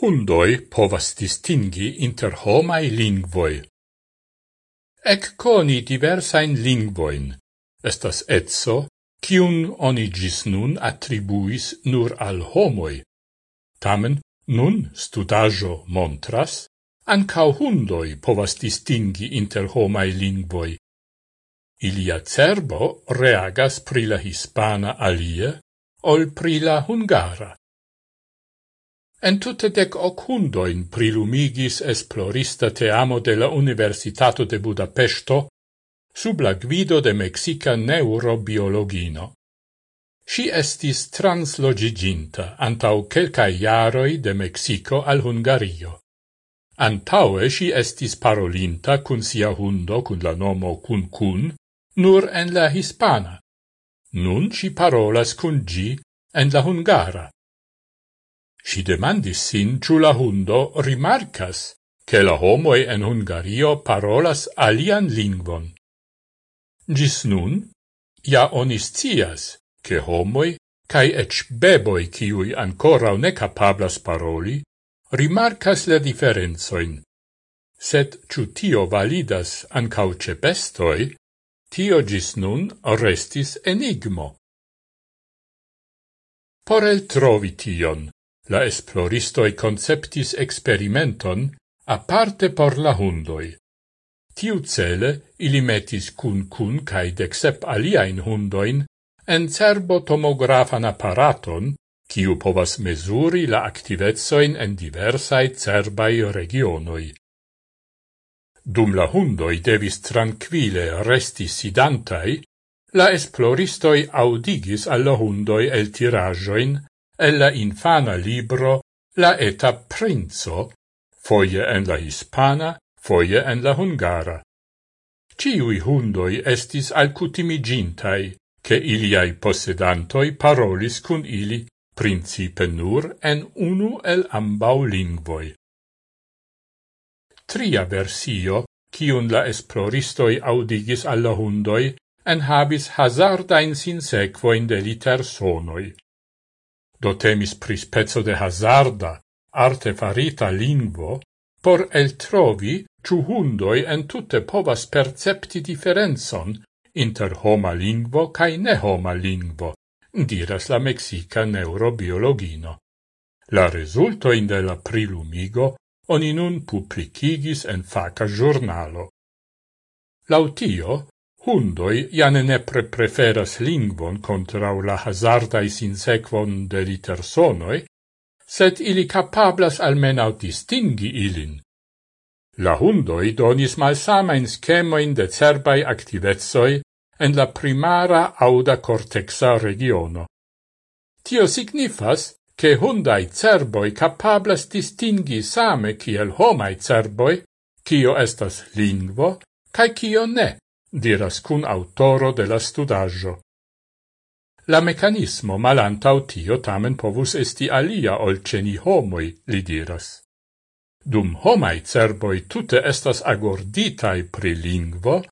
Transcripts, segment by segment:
hundoi povas distingi inter homai lingvoi. Ec coni diversain lingvoin, estas etso, cium oni gis nun attribuis nur al homoi. Tamen, nun studajo montras, ancau hundoi povas distingi inter homai lingvoi. Ilia cerbo reagas pri la hispana alie, ol pri la hungara. En tutte dec hoc hundoin prilumigis esplorista teamo de la Universitato de Budapesto sub la guido de Mexica neurobiologino. Si estis translogiginta antau quelcae iaroi de Mexico al Hungario. Antaue si estis parolinta cun sia hundo cun la nomo Kun Kun nur en la hispana. Nun si parolas cun gi en la hungara. Si demandis sin ciù la hundo rimarcas che la homoi en Hungario parolas alian lingvon. Gis nun, ja onis cias, che homoi, cae ec beboi ciui ancora ne capablas paroli, rimarcas la differenzoin. Sed ciu tio validas ancauce bestoi, tio gis nun restis enigmo. Por el trovi tion, La esploristoi conceptis experimenton aparte por la hundoi. Tiu cele ili metis kun kun cae decsep aliaen hundoin en cerbo tomografan apparaton, kiu povas mesuri la activezoin en diversae cerbai regionoi. Dum la hundoi devis tranquille resti sidantai, la esploristoi audigis alla hundoi el tirajoin el la infana libro La Eta Princo, foie en la hispana, foie en la hungara. Ciui hundoi estis alcutimigintai, che iliai possedantoi parolis cun ili principe nur en unu el ambau lingvoi. Tria versio, cion la esploristoi audigis alla hundoi, en habis hazardain sinsequoin de liter sonoi do temis pris pezzo de hazarda, arte farita lingvo, por el trovi ciu hundoi en tutte povas percepti differenzon inter homa lingvo cae nehoma lingvo, diras la Mexica neurobiologino. La resultoin de la prilumigo oni nun publicigis en faca giornalo. Lautio, Hundoi jane nepre preferas lingvon contrau la hazardai sinsequon de litersonoi, sed ili capablas almenau distingi ilin. La hundoi donis malsamain schemoin de cerbai activezoi en la primara auda cortexa regiono. Tio signifas che hundai cerboi capablas distingi same kiel homai cerboi, kio estas lingvo, cae kio ne diras cun autoro de la studaggio. La mecanismo malantau tio tamen povus esti alia olceni homoi, li diras. Dum homai cerboi tute estas agorditai pri lingvo,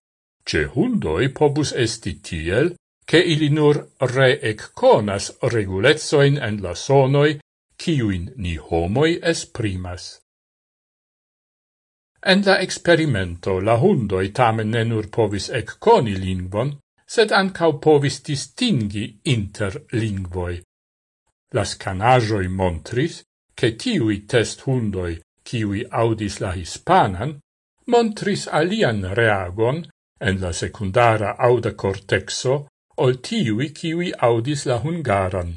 ce hundoi povus esti tiel, che ili nur re ec conas regulezzoin en la sonoi, ciuin ni homoi esprimas. En la experimento la hundoi tamen ne nur povis ecconi lingvon, sed ancau povis distingi inter lingvoi. Las canajoi montris, che tiui test hundoi, kiui audis la hispanan, montris alian reagon en la secundara auda cortexo ol tiui kiui audis la hungaran.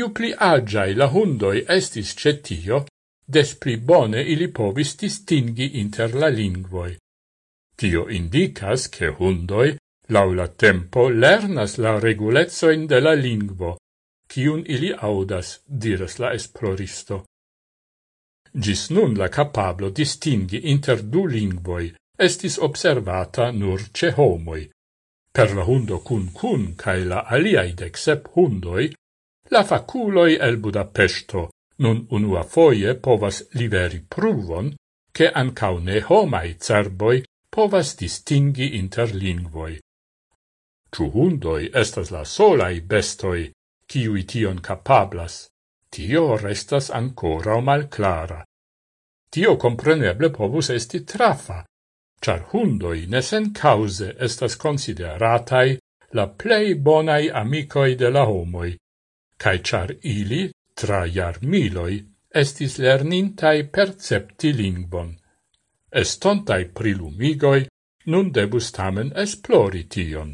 Iu pli agiai la hundoi estis cetio, des pli bone ili povis distingi inter la lingvoi. Tio indicas che hundoi, laula tempo, lernas la regulezzoin de la lingvo, cium ili audas, diras la esploristo. Gis nun la capablo distingi inter du lingvoi estis observata nur ce homoi. Per la hundo cun cun cae la aliai dexep hundoi, la faculoi el Budapesto nun unua foie povas liveri pruvon che ancau ne homai cerboi povas distingi inter lingvoi. Ciu hundoi estas la solai bestoi, ciui tion capablas, tio restas ancora mal clara. Tio compreneble povus esti trafa, char hundoi nesen cause estas consideratai la plei bonai amicoi de la homoi, cae char ili tra jarmiloj estis lernintai percepti lingvon. Estontai prilumigoi nun debus tamen esplori tion.